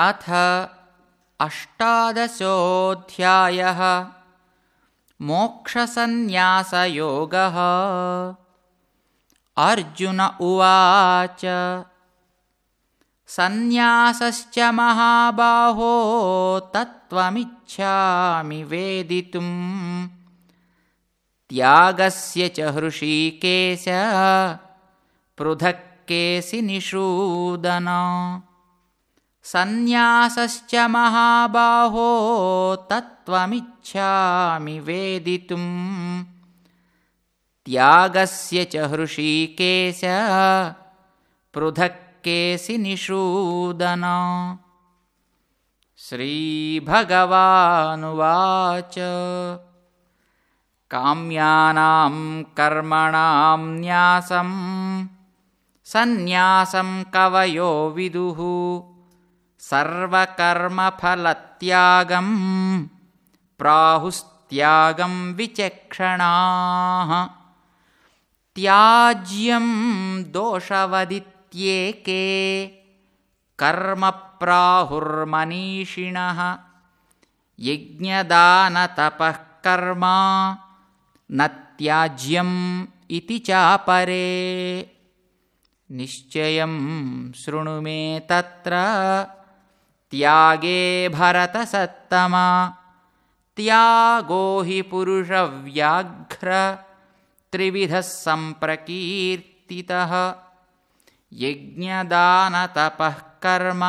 अथ अष्टादशोऽध्यायः मोक्षसन्न्यासयोगः। अर्जुन उवाच सन्न्यासश्च महाबाहो तत्त्वमिच्छामि वेदितुम्। त्यागस्य च हृषीकेश पृथक्केसि निषूदन सन्न्यासश्च महाबाहो तत्त्वमिच्छामि वेदितुम्। त्यागस्य च हृषीकेश पृथक्केसि निषूदन श्रीभगवानुवाच। काम्यानां कर्मणां न्यासं सन्न्यासं कवयो विदुः सर्वकर्मफलत्यागं प्राहुस्त्यागं विचक्षणाः। त्याज्यं दोषवदित्येके कर्मप्राहुर्मनीषिणः। यज्ञदानतपः कर्म न त्याज्यम् इति चापरे। निश्चयं शृणु मे तत्र त्यागे भरतसत्तमा। त्यागो हि पुरुषव्याघ्र। त्रिविधः सम्प्रकीर्तितः। यज्ञदानतपः कर्म।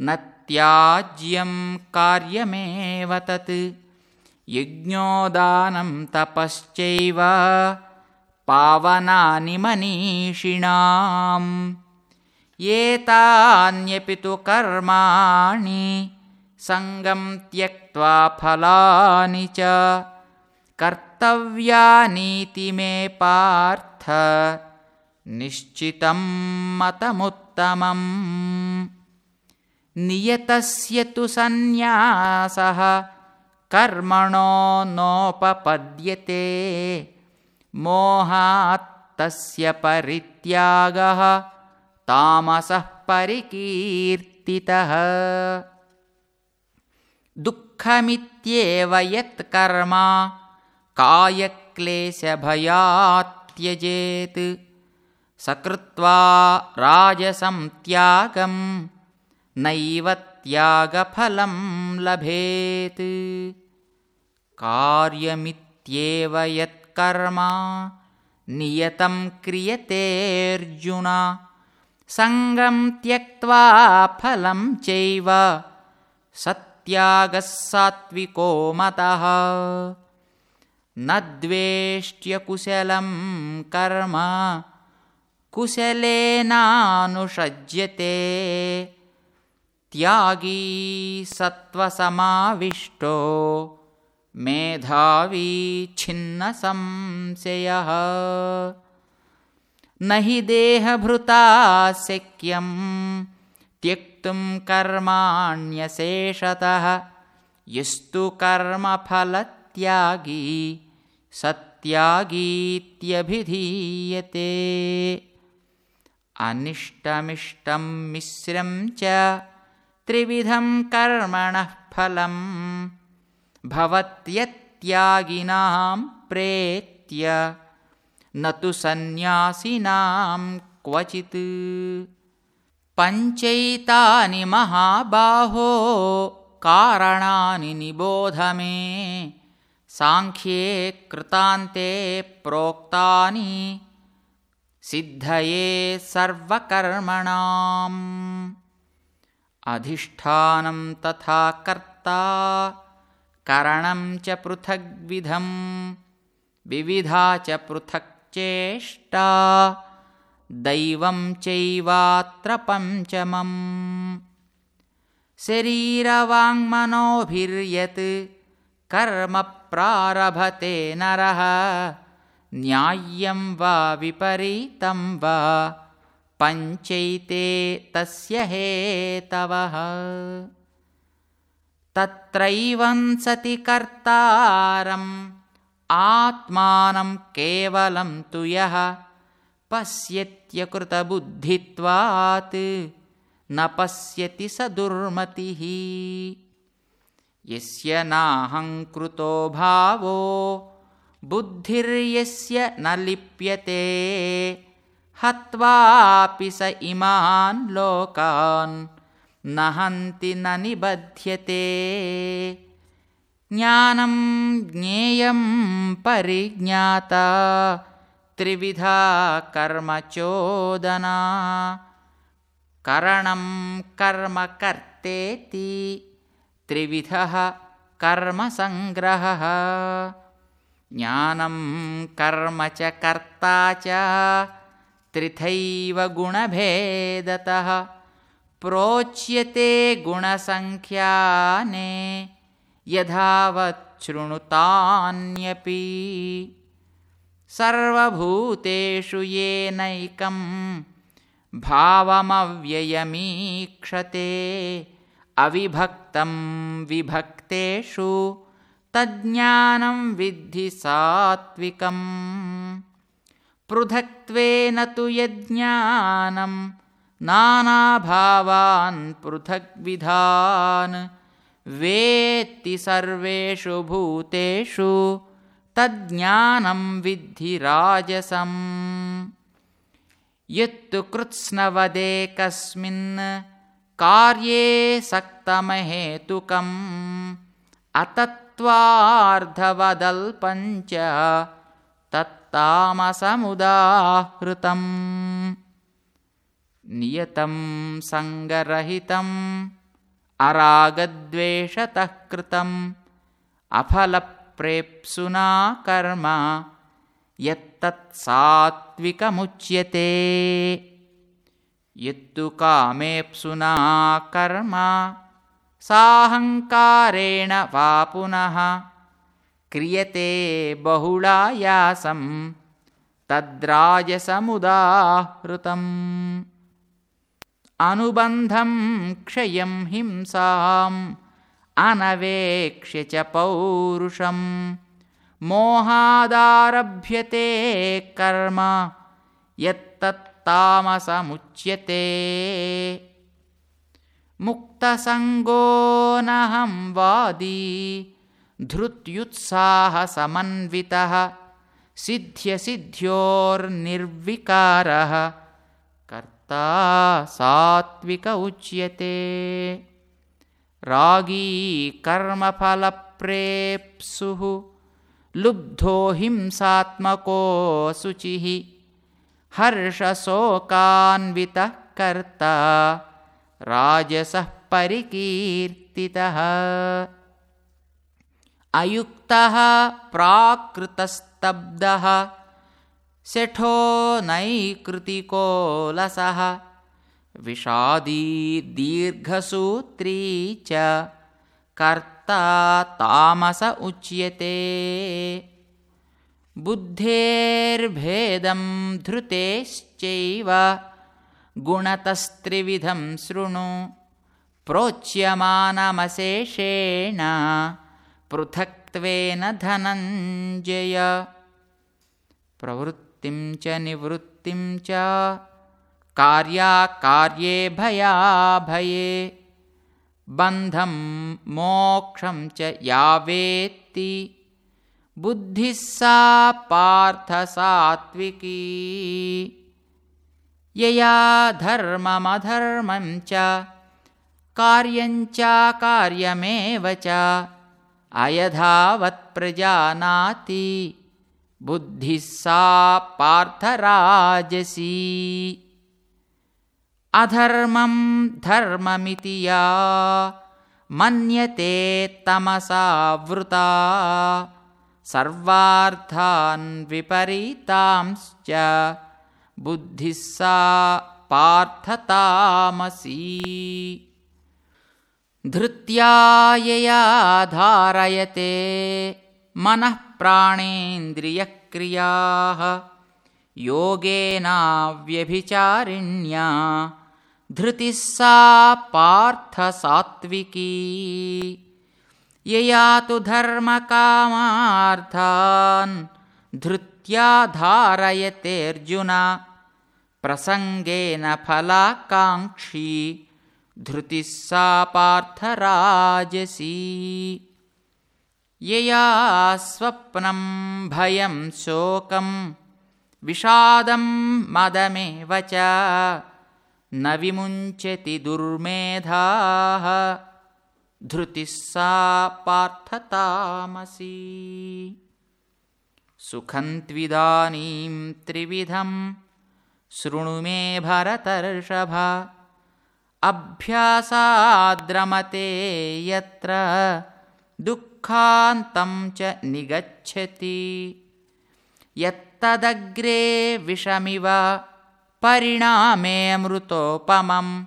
न त्याज्यं कार्यमेव तत्। यज्ञोदानं तपश्चैव। पावनानि मनीषिणाम् एतान्यपि तु कर्माणि सङ्गं त्यक्त्वा फलानि च कर्तव्यानीति मे पार्थ निश्चितं मतमुत्तमम्। नियतस्य तु सन्न्यासः कर्मणो नोपपद्यते। मोहात्तस्य परित्यागः तामसः परिकीर्तितः। दुःखमित्येव यत्कर्म कायक्लेशभयात् त्यजेत् सकृत्वा राजसं त्यागं नैव त्यागफलं लभेत्। कार्यमित्येव यत्कर्म नियतं क्रियतेऽर्जुन सङ्गं त्यक्त्वा फलं चैव सत्यागः सात्विको मतः। न द्वेष्ट्यकुशलं कर्म कुशलेनानुषज्यते। त्यागी सत्त्वसमाविष्टो मेधावी छिन्नसंशयः न हि देहभृता शक्यं त्यक्तुं कर्माण्यशेषतः। यस्तु कर्मफलत्यागी सत्यागीत्यभिधीयते। अनिष्टमिष्टं मिश्रं च त्रिविधं कर्मणः फलं भवत्यत्यागिनां प्रेत्य न तु सन्न्यासिनां क्वचित्। पञ्चैतानि महाबाहो कारणानि निबोध मे। साङ्ख्ये कृतान्ते प्रोक्तानि सिद्धये सर्वकर्मणाम्। अधिष्ठानं तथा कर्ता करणं च पृथग्विधं विविधा च पृथक् चेष्टा दैवं चैवात्र पञ्चमम्। शरीरवाङ्मनोभिर्यत्। कर्म प्रारभते नरः। न्याय्यं वा विपरीतं वा। पञ्चैते तस्य हेतवः। तत्रैवं सति कर्तारम् आत्मानं केवलं तु यः पश्यत्यकृतबुद्धित्वात् न पश्यति स दुर्मतिः। यस्य नाहङ्कृतो भावो बुद्धिर्यस्य न लिप्यते। हत्वापि स इमान् लोकान् न हन्ति न निबध्यते ज्ञानं ज्ञेयं परिज्ञाता त्रिविधा कर्मचोदना। करणं कर्म कर्तेति त्रिविधः कर्मसङ्ग्रहः। ज्ञानं कर्म च कर्ता च त्रिथैव गुणभेदतः। प्रोच्यते गुणसङ्ख्याने यथावच्छृणुतान्यपि। सर्वभूतेषु येनैकं भावमव्ययमीक्षते अविभक्तं विभक्तेषु तज्ज्ञानं विद्धि सात्विकम् पृथक्त्वेन तु यज्ञानं नानाभावान् पृथग्विधान् वेत्ति सर्वेषु भूतेषु तज्ज्ञानं विद्धि राजसम्। यत्तु कृत्स्नवदेकस्मिन् कार्ये सक्तमहेतुकम्। अतत्त्वार्धवदल्पञ्च तत्तामसमुदाहृतम्। नियतं सङ्गरहितम् अरागद्वेषतः कृतम्। अफलप्रेप्सुना कर्म यत्तत्सात्विकमुच्यते। यत्तु कामेप्सुना कर्म साहङ्कारेण वा पुनः। क्रियते बहुलायासं तद्राजसमुदाहृतम् अनुबन्धं क्षयं हिंसाम् अनवेक्ष्य च पौरुषं मोहादारभ्यते कर्म यत्तत्तामसमुच्यते। मुक्तसङ्गोऽनहं वादी धृत्युत्साहसमन्वितः सिद्ध्यसिद्ध्योर्निर्विकारः सात्विक उच्यते। रागी कर्मफलप्रेप्सुः लुब्धो हिंसात्मको शुचिः हर्षशोकान्वितः कर्ता राजसः परिकीर्तितः। अयुक्तः प्राकृतस्तब्धः शठो नैकृतिको लसः विषादी दीर्घसूत्री च। कर्ता तामस उच्यते। बुद्धेर्भेदं धृतेश्चैव। गुणतस्त्रिविधं शृणु। प्रोच्यमानमशेषेण। पृथक्त्वेन धनञ्जय। प्रवृत्तिं च निवृत्तिं च कार्याकार्ये भयाभये। बन्धं मोक्षं च यावेत्ति। सा पार्थसात्विकी। यया धर्ममधर्मं च कार्यञ्चाकार्यमेव च अयधावत्प्रजानाति बुद्धिः सा पार्थराजसी अधर्मं धर्ममिति या। मन्यते तमसावृता। सर्वार्थान् विपरीतांश्च। बुद्धिः सा पार्थतामसी धृत्यायया धारयते। मनः प्राणेन्द्रियक्रियाः। योगेनाव्यभिचारिण्या। धृतिः सा पार्थसात्विकी। यया तु धर्मकामार्थान् धृत्या धारयतेऽर्जुन प्रसङ्गेन फलाकाङ्क्षी। धृतिः सा पार्थराजसी यया स्वप्नं भयं शोकं विषादं मदमेव च न विमुञ्चति दुर्मेधाः। धृतिः सा पार्थतामसी। सुखन्त्विदानीं त्रिविधं शृणु मे भरतर्षभ। अभ्यासाद्रमते यत्र दुःखान्तं च निगच्छति। यत्तदग्रे विषमिव परिणामेऽमृतोपमं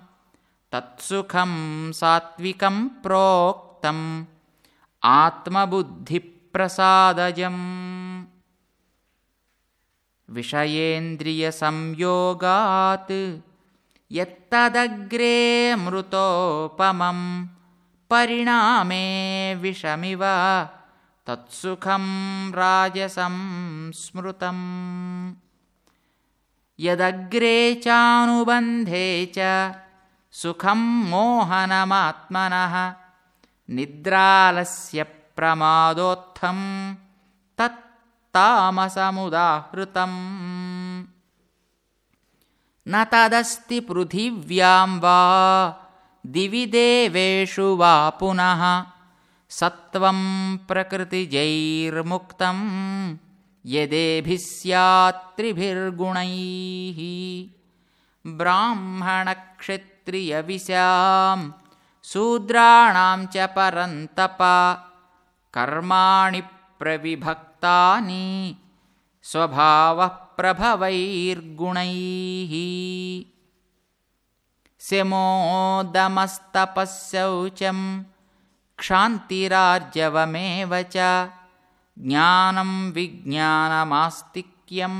तत्सुखं सात्विकं प्रोक्तम् आत्मबुद्धिप्रसादजम्। विषयेन्द्रियसंयोगात् यत्तदग्रे मृतोपमं परिणामे विषमिव। तत्सुखं राजसं स्मृतम्। यदग्रे चानुबन्धे च सुखं मोहनमात्मनः। निद्रालस्य प्रमादोत्थं तत्तामसमुदाहृतम्। न तदस्ति पृथिव्यां वा दिवि देवेषु वा पुनः सत्त्वं प्रकृतिजैर्मुक्तं यदेभिः स्यात्त्रिभिर्गुणैः ब्राह्मणक्षत्रियविशां शूद्राणां च परन्तप कर्माणि प्रविभक्तानि स्वभावः प्रभवैर्गुणैः शमोदमस्तपःशौचं क्षान्तिरार्जवमेव च ज्ञानं विज्ञानमास्तिक्यं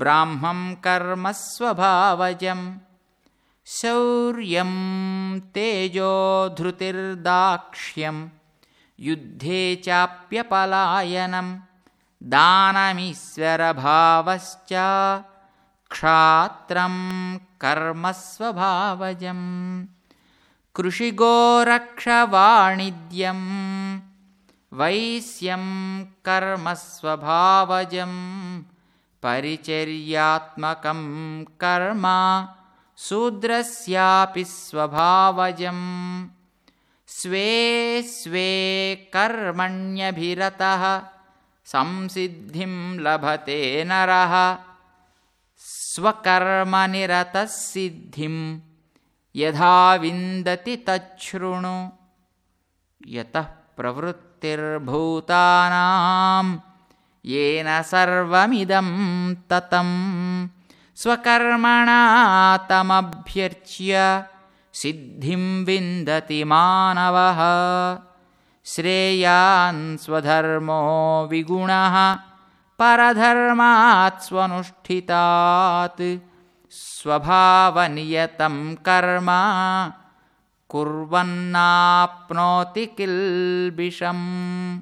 ब्राह्मं कर्मस्वभावजं शौर्यं तेजोधृतिर्दाक्ष्यं युद्धे चाप्यपलायनं दानमीश्वरभावश्च क्षात्रं कर्मस्वभावजं कृषिगोरक्षवाणिज्यं वैश्यं कर्मस्वभावजं परिचर्यात्मकं कर्म शूद्रस्यापि स्वभावजं स्वे स्वे कर्मण्यभिरतः संसिद्धिं लभते नरः स्वकर्मनिरतः सिद्धिं यथा विन्दति तच्छृणु। यतः प्रवृत्तिर्भूतानां येन सर्वमिदं ततं। स्वकर्मणा तमभ्यर्च्य सिद्धिं विन्दति मानवः। श्रेयान् स्वधर्मो विगुणः परधर्मात् स्वनुष्ठितात्। स्वभावनियतं कर्म कुर्वन्नाप्नोति किल्बिषम्।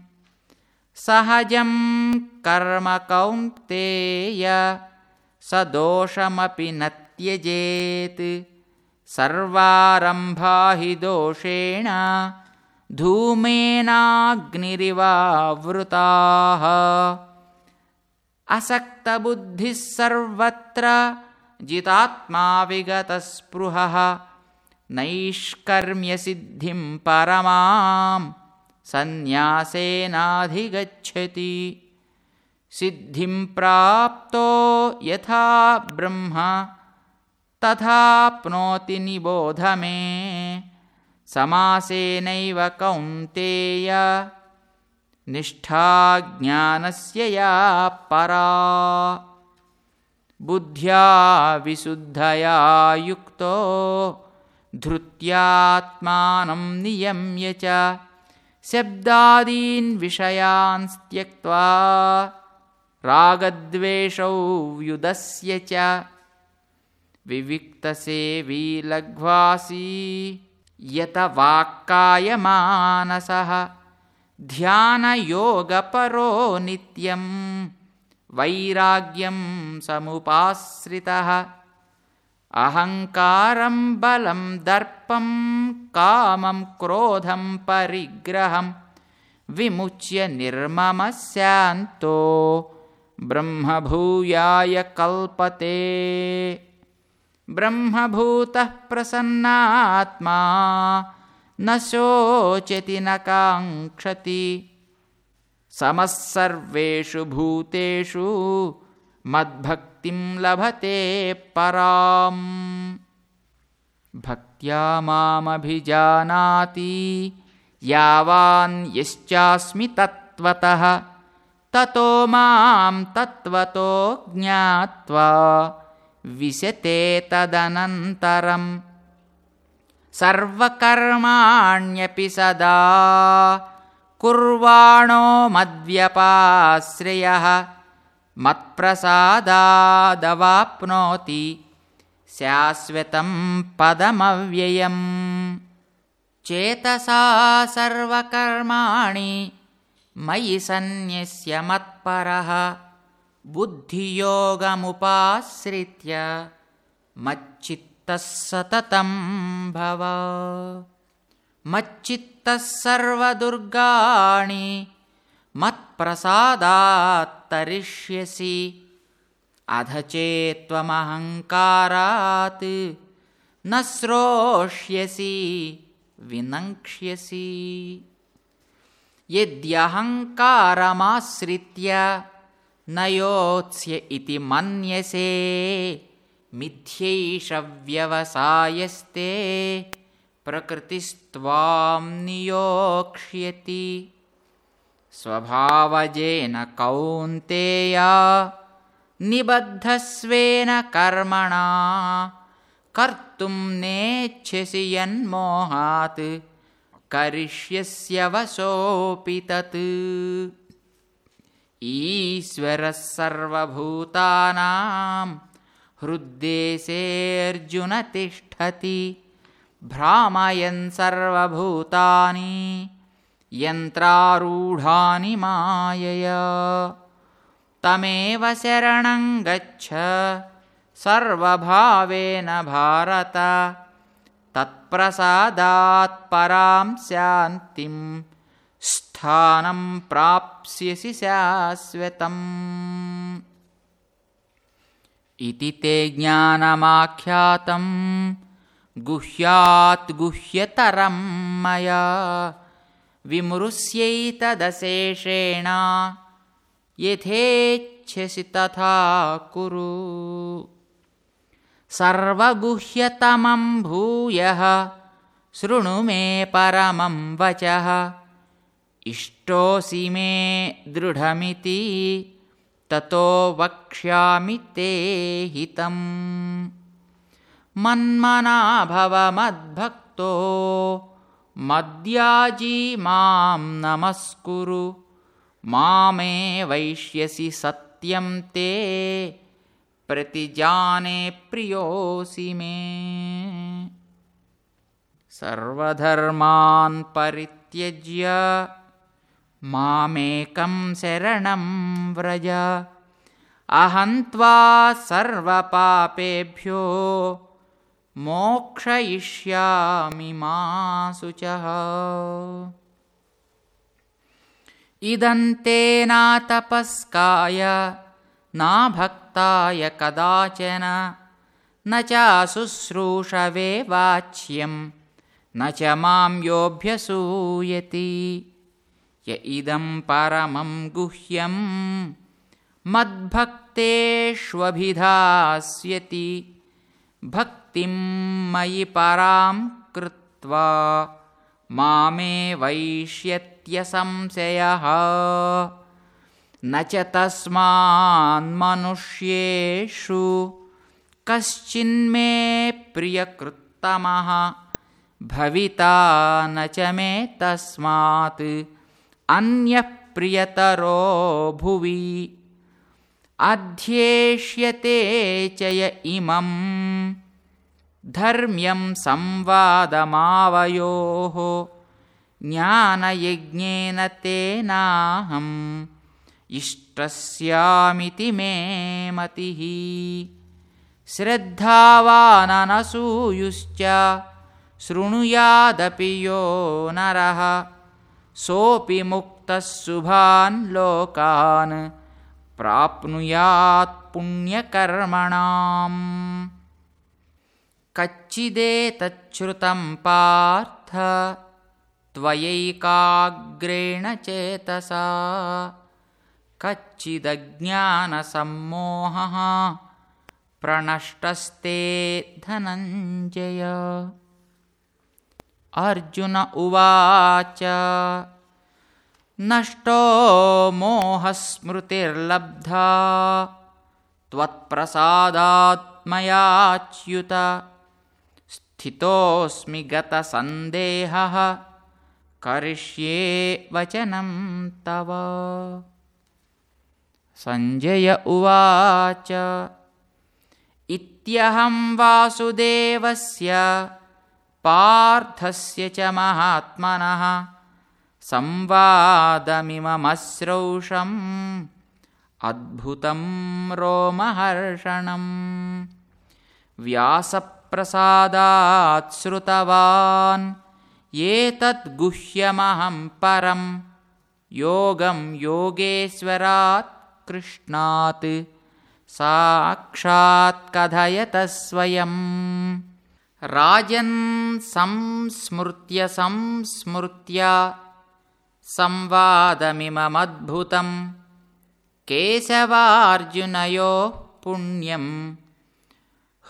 सहजं कर्म कौन्तेय स दोषमपि न त्यजेत्। सर्वारम्भा हि दोषेण धूमेनाग्निरिवावृताः असक्तबुद्धिः सर्वत्र जितात्मा विगतस्पृहः नैष्कर्म्यसिद्धिं परमां सन्न्यासेनाधिगच्छति। सिद्धिं प्राप्तो यथा ब्रह्म तथाप्नोति निबोध मे। समासेनैव कौन्तेय निष्ठा ज्ञानस्य या परा। बुद्ध्या विशुद्धया युक्तो धृत्यात्मानं नियम्य च शब्दादीन् विषयान् त्यक्त्वा रागद्वेषौ व्युदस्य च। विविक्तसेवी लघ्वासी यत वाक्कायमानसः ध्यानयोगपरो नित्यं। वैराग्यं समुपाश्रितः। अहङ्कारं बलं दर्पं कामं क्रोधं परिग्रहं। विमुच्य निर्ममस्यान्तो ब्रह्मभूयाय कल्पते। ब्रह्मभूतः प्रसन्नात्मा न शोचति न काङ्क्षति। समः सर्वेषु भूतेषु मद्भक्तिं लभते पराम्। भक्त्या मामभिजानाति यावान् यश्चास्मि तत्त्वतः ततो मां तत्त्वतो ज्ञात्वा विशते तदनन्तरम् सर्वकर्माण्यपि सदा कुर्वाणो मद्व्यपाश्रयः मत्प्रसादादवाप्नोति शाश्वतं पदमव्ययम्। चेतसा सर्वकर्माणि मयि सन्न्यस्य मत्परः। बुद्धियोगमुपाश्रित्य मच्चित्तः सततं भव। मच्चित्तः सर्वदुर्गाणि मत्प्रसादात्तरिष्यसि। अध चेत्त्वमहङ्कारात् न श्रोष्यसि विनङ्क्ष्यसि। यद्यहङ्कारमाश्रित्य न योत्स्य इति मन्यसे मिथ्यैष व्यवसायस्ते प्रकृतिस्त्वां नियोक्ष्यति। स्वभावजेन कौन्तेया निबद्धस्वेन कर्मणा कर्तुं नेच्छसि यन्मोहात् करिष्यस्य वशोऽपि तत्। ईश्वरः सर्वभूतानां हृद्देशेऽर्जुन तिष्ठति। भ्रामयन् सर्वभूतानि यन्त्रारूढानि मायया। तमेव शरणं गच्छ सर्वभावेन भारत। तत्प्रसादात् परां शान्तिं स्थानं प्राप्स्यसि शाश्वतम् इति ते ज्ञानमाख्यातं गुह्यात् गुह्यतरं मया। विमृश्यैतदशेषेण यथेच्छसि तथा कुरु। सर्वगुह्यतमं भूयः। शृणु मे परमं वचः। इष्टोऽसि मे दृढमिति ततो वक्ष्यामि ते हितम्। मन्मना भव मद्भक्तो मद्याजी मां नमस्कुरु। मामे वैष्यसि सत्यं ते प्रतिजाने प्रियोऽसि मे। सर्वधर्मान् परित्यज्य मामेकं शरणं व्रज। अहं त्वा सर्वपापेभ्यो मोक्षयिष्यामि मा शुचः इदं तपस्काय न भक्ताय कदाचन न च शुश्रूषवे वाच्यं न च मां योऽभ्यसूयति य इदं परमं गुह्यं मद्भक्तेष्वभिधास्यति। भक्तिं मयि परां कृत्वा मामे वैष्यत्यसंशयः। न च तस्मान्मनुष्येषु कश्चिन्मे प्रियकृत्तमः। भविता न च मे तस्मात् अन्यः प्रियतरो भुवि। अध्येष्यते च य इमं धर्म्यं संवादमावयोः। ज्ञानयज्ञेन तेनाहम्। इष्टस्यामिति मे मतिः। श्रद्धावाननसूयुश्च। शृणुयादपि यो नरः सोऽपि मुक्तः शुभान् लोकान् प्राप्नुयात् पुण्यकर्मणाम्। कच्चिदेतच्छ्रुतं पार्थ त्वयैकाग्रेण चेतसा। कच्चिदज्ञानसम्मोहः प्रणष्टस्ते धनञ्जय अर्जुन उवाच नष्टो मोहस्मृतिर्लब्धा त्वत्प्रसादात्मयाच्युत स्थितोऽस्मि गतसन्देहः करिष्ये वचनं तव। सञ्जय उवाच इत्यहं वासुदेवस्य पार्थस्य च महात्मनः संवादमिममस्रौषम् अद्भुतं रोमहर्षणम् व्यासप्रसादात् श्रुतवान् एतद्गुह्यमहं परं योगं योगेश्वरात् कृष्णात् साक्षात् कथयतः स्वयम् राजन् संस्मृत्य संस्मृत्य संवादमिममद्भुतं केशवार्जुनयोः पुण्यं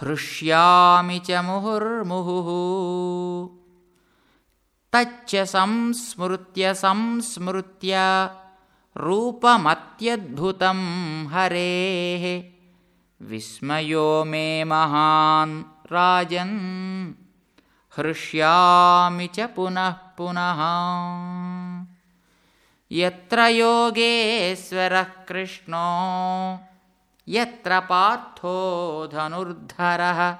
हृष्यामि च मुहुर्मुहुः। तच्च संस्मृत्य संस्मृत्य रूपमत्यद्भुतं हरेः। विस्मयो मे महान् राजन्। हृष्यामि च पुनः पुनः। यत्र योगेश्वरः कृष्णो यत्र पार्थो धनुर्धरः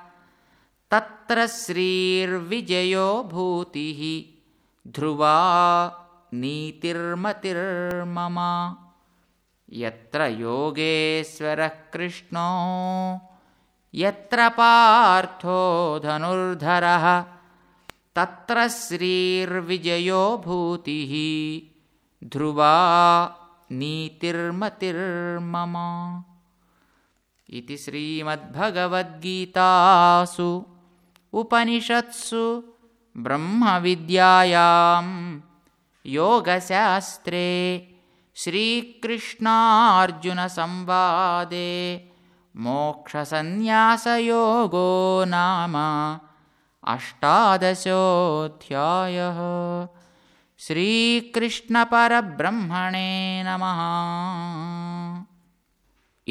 तत्र श्रीर्विजयो भूतिः ध्रुवा नीतिर्मतिर्मम। यत्र योगेश्वरः कृष्णो यत्र पार्थो धनुर्धरः तत्र श्रीर्विजयो भूतिः। ध्रुवा नीतिर्मतिर्मम। इति श्रीमद्भगवद्गीतासु उपनिषत्सु ब्रह्मविद्यायां योगशास्त्रे श्रीकृष्णार्जुनसंवादे मोक्षसन्न्यासयोगो नाम अष्टादशोऽध्यायः। श्रीकृष्णपरब्रह्मणे नमः।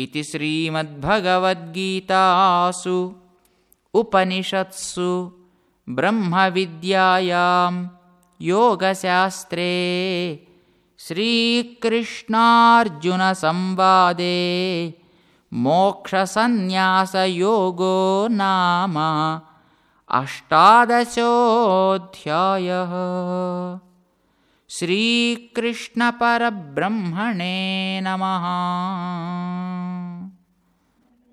इति श्रीमद्भगवद्गीतासु उपनिषत्सु ब्रह्मविद्यायां योगशास्त्रे श्रीकृष्णार्जुनसंवादे मोक्षसन्न्यासयोगो नाम अष्टादशोऽध्यायः। श्रीकृष्णपरब्रह्मणे नमः